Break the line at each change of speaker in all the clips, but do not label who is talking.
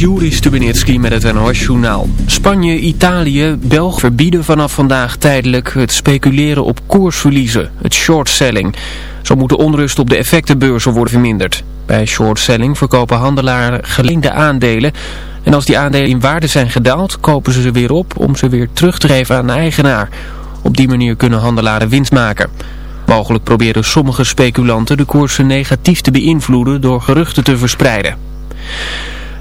Juri Stubenitski met het NOS-journaal. Spanje, Italië, België verbieden vanaf vandaag tijdelijk het speculeren op koersverliezen, het shortselling. Zo moet de onrust op de effectenbeurzen worden verminderd. Bij shortselling verkopen handelaren geleende aandelen en als die aandelen in waarde zijn gedaald, kopen ze ze weer op om ze weer terug te geven aan de eigenaar. Op die manier kunnen handelaren winst maken. Mogelijk proberen sommige speculanten de koersen negatief te beïnvloeden door geruchten te verspreiden.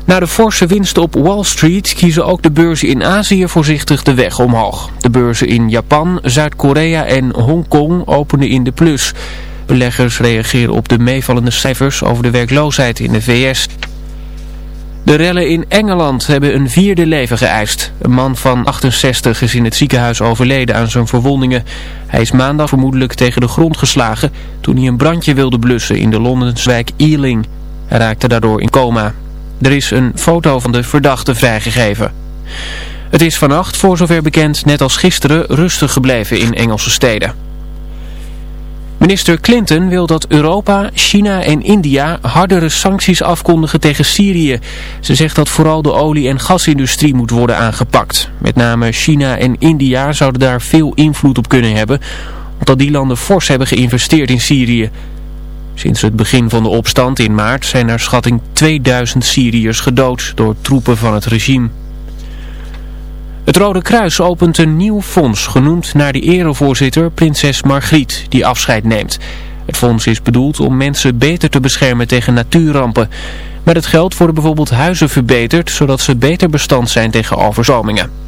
Na de forse winsten op Wall Street kiezen ook de beurzen in Azië voorzichtig de weg omhoog. De beurzen in Japan, Zuid-Korea en Hongkong openen in de plus. Beleggers reageren op de meevallende cijfers over de werkloosheid in de VS. De rellen in Engeland hebben een vierde leven geëist. Een man van 68 is in het ziekenhuis overleden aan zijn verwondingen. Hij is maandag vermoedelijk tegen de grond geslagen toen hij een brandje wilde blussen in de Londenswijk Ealing. Hij raakte daardoor in coma. Er is een foto van de verdachte vrijgegeven. Het is vannacht, voor zover bekend, net als gisteren, rustig gebleven in Engelse steden. Minister Clinton wil dat Europa, China en India hardere sancties afkondigen tegen Syrië. Ze zegt dat vooral de olie- en gasindustrie moet worden aangepakt. Met name China en India zouden daar veel invloed op kunnen hebben, omdat die landen fors hebben geïnvesteerd in Syrië. Sinds het begin van de opstand in maart zijn naar schatting 2000 Syriërs gedood door troepen van het regime. Het Rode Kruis opent een nieuw fonds, genoemd naar de erevoorzitter prinses Margriet, die afscheid neemt. Het fonds is bedoeld om mensen beter te beschermen tegen natuurrampen. Met het geld worden bijvoorbeeld huizen verbeterd, zodat ze beter bestand zijn tegen overzomingen.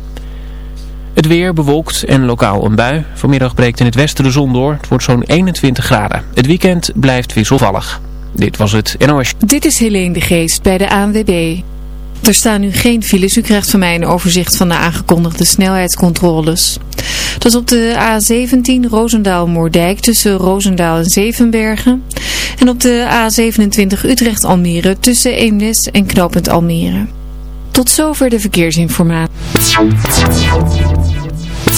Het weer bewolkt en lokaal een bui. Vanmiddag breekt in het westen de zon door. Het wordt zo'n 21 graden. Het weekend blijft wisselvallig. Dit was het NOS.
Dit is Helene de Geest bij de ANWB. Er staan nu geen files. U krijgt van mij een overzicht van de aangekondigde snelheidscontroles. Dat is op de A17 Roosendaal-Moordijk tussen Roosendaal en Zevenbergen. En op de A27 Utrecht-Almere tussen Eemnes en Knopend Almere. Tot zover de verkeersinformatie.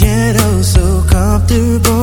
Yet oh so comfortable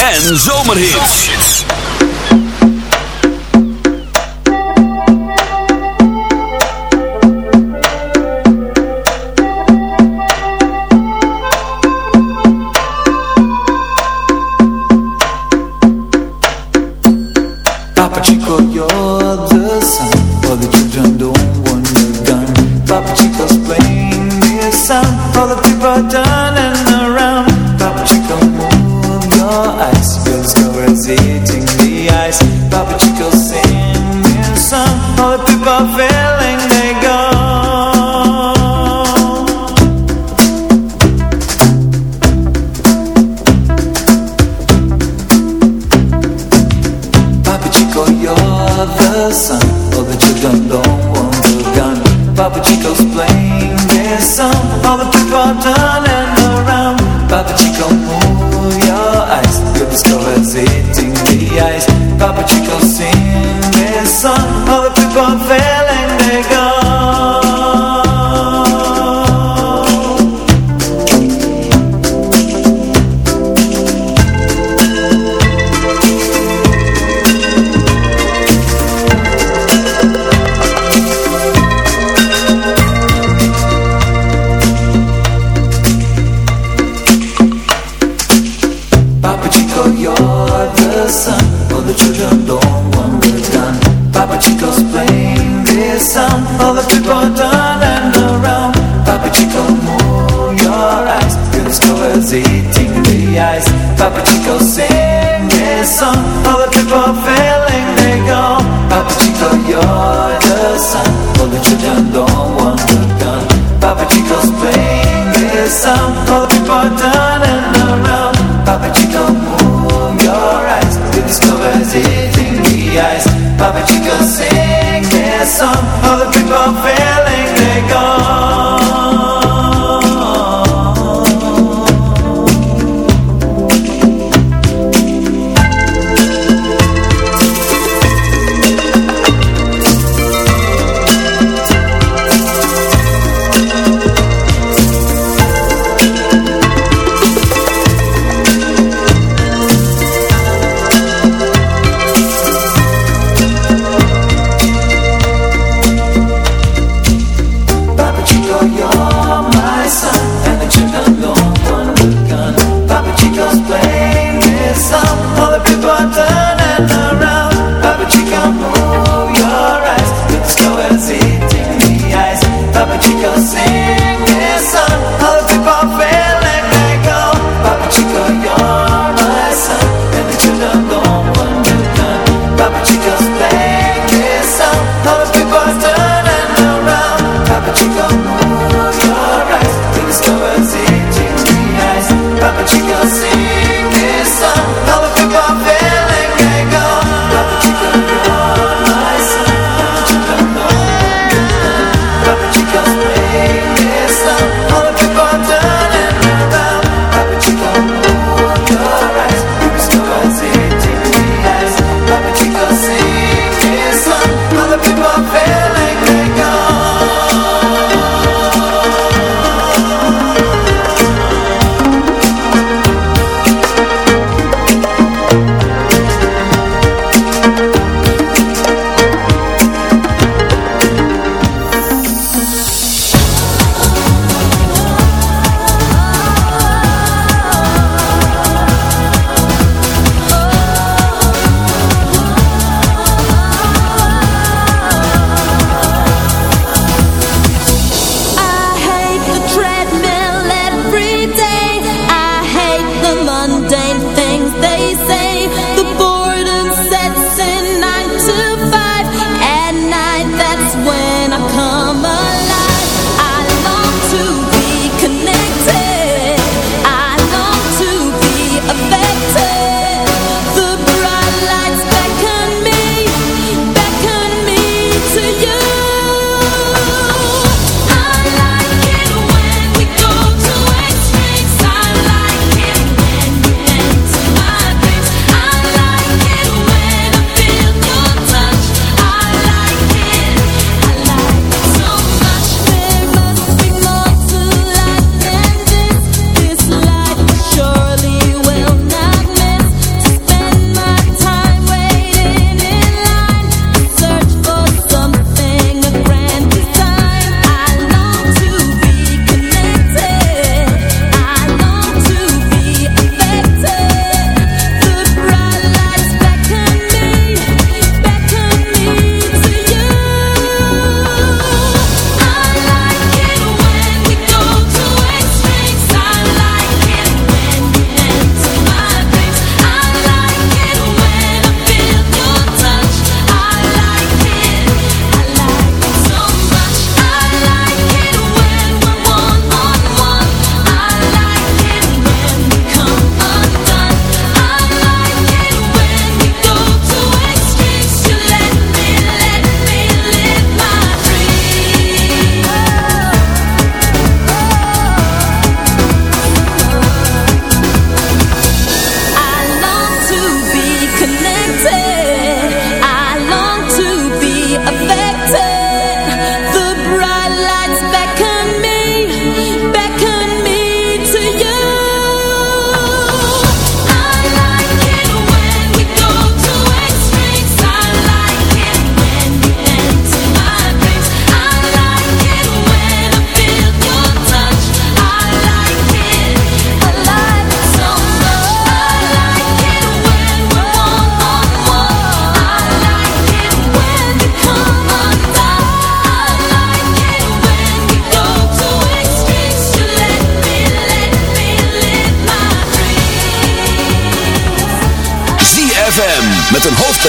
en zomerhits.
the chicos playing their song, all the people
done.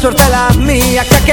suerte la mía que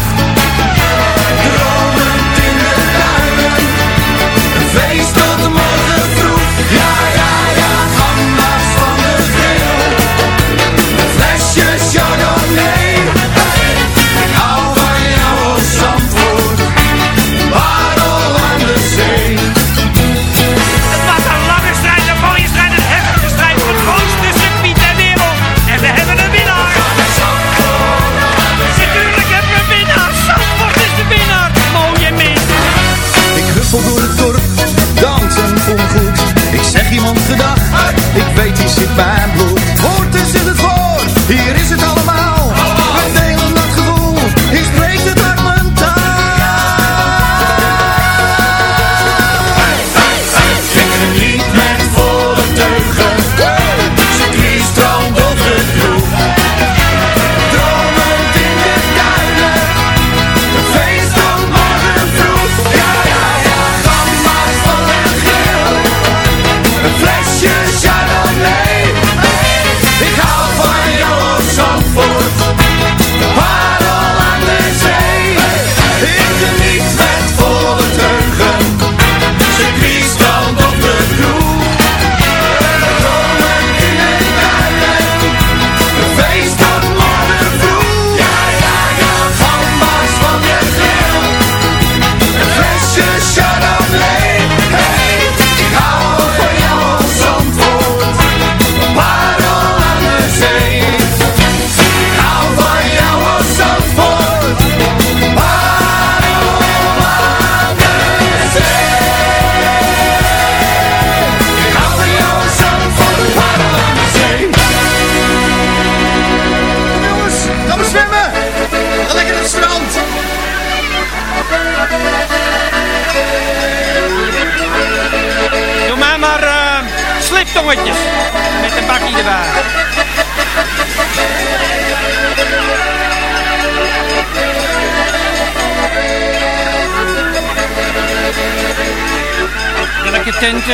Ik
weet, die zit bij.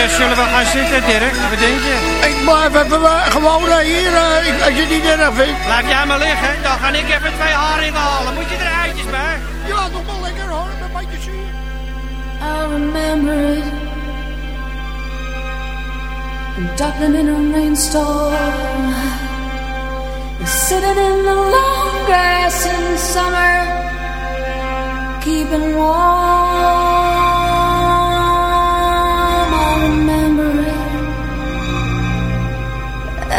Zullen we gaan zitten, Dirk? Wat denk je?
Ik blijf even eh, gewoon eh, hier, eh, ik- als je het niet erg vindt.
Laat jij maar liggen, dan ga ik even twee haringen halen. Moet je er eitjes bij?
Ja, nog wel lekker hoor, met een beetje zuur.
I remember it. In Dublin in a rainstorm. Sitting in the long grass in summer. Keeping warm.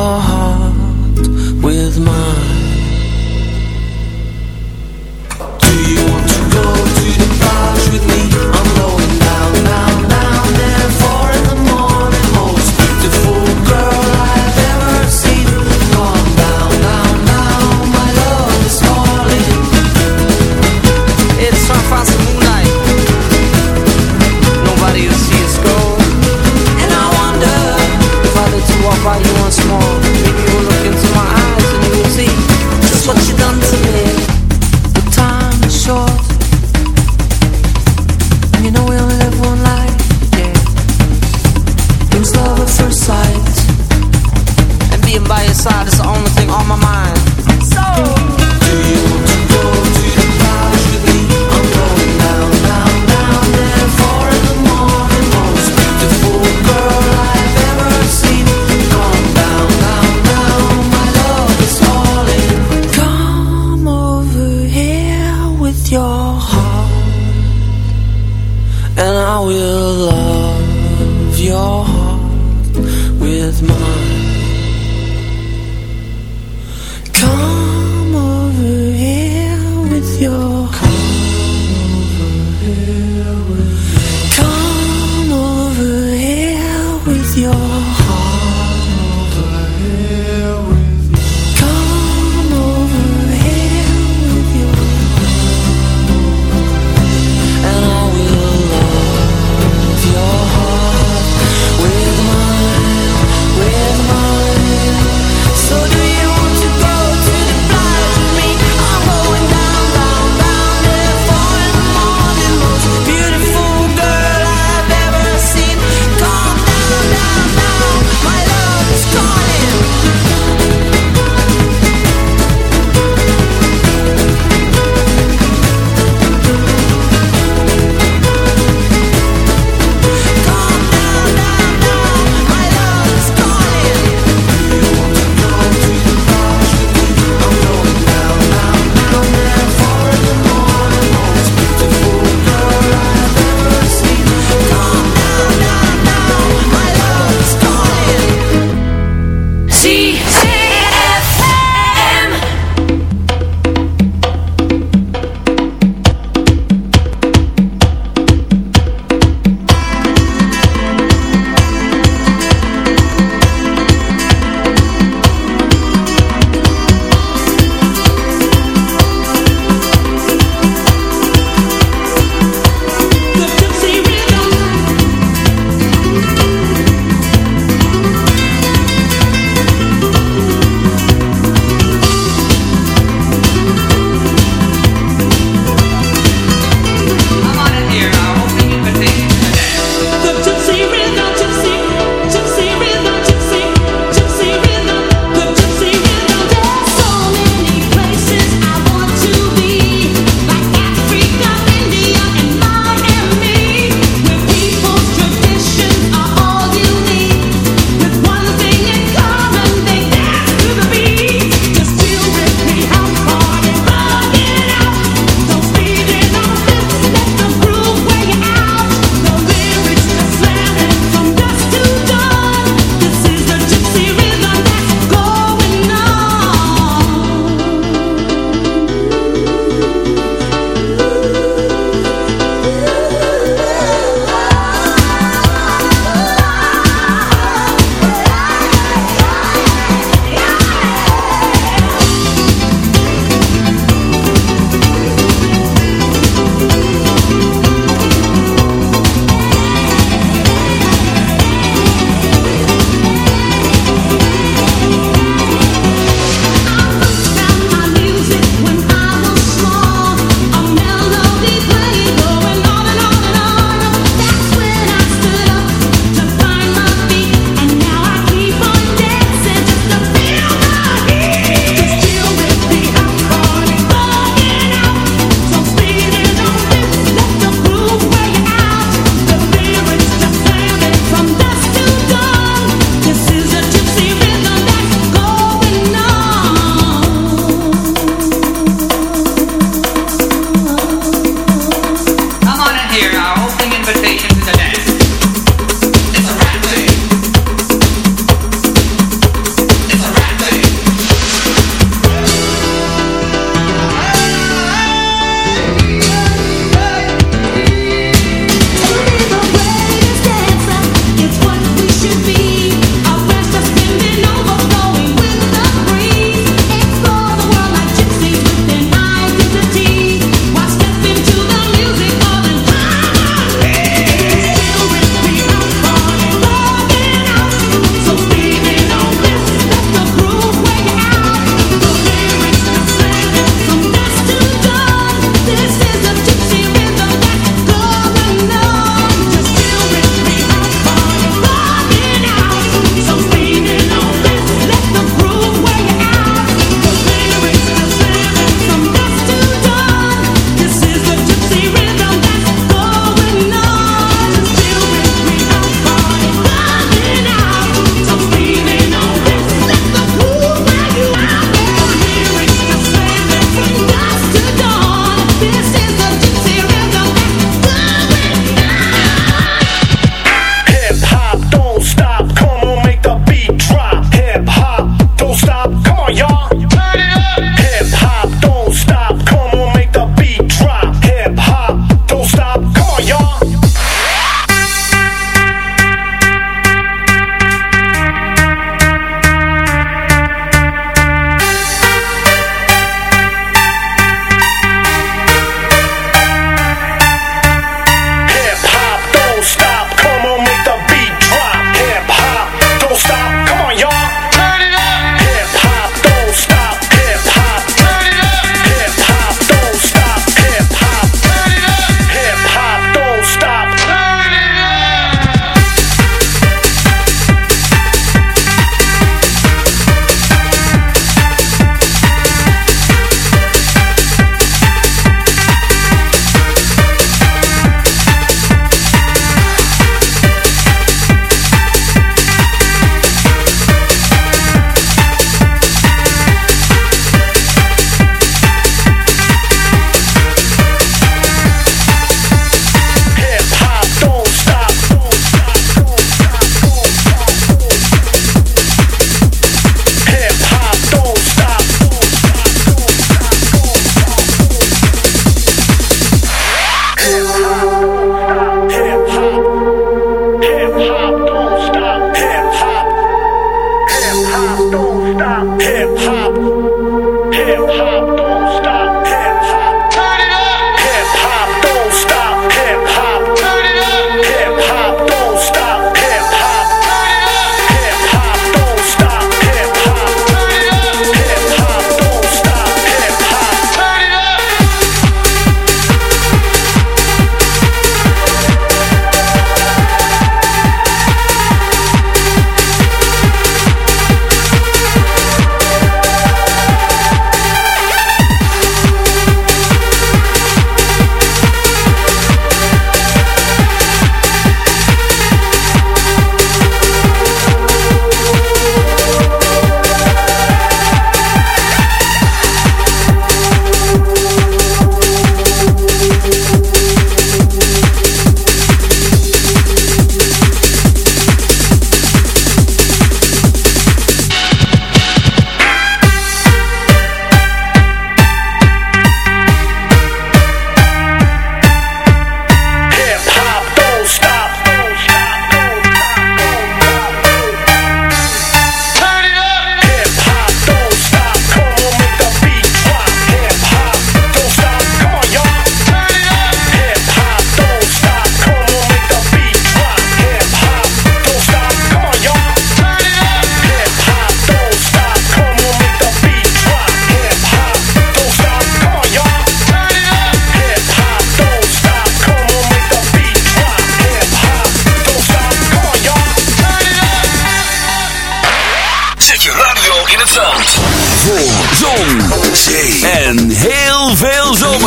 Your heart with mine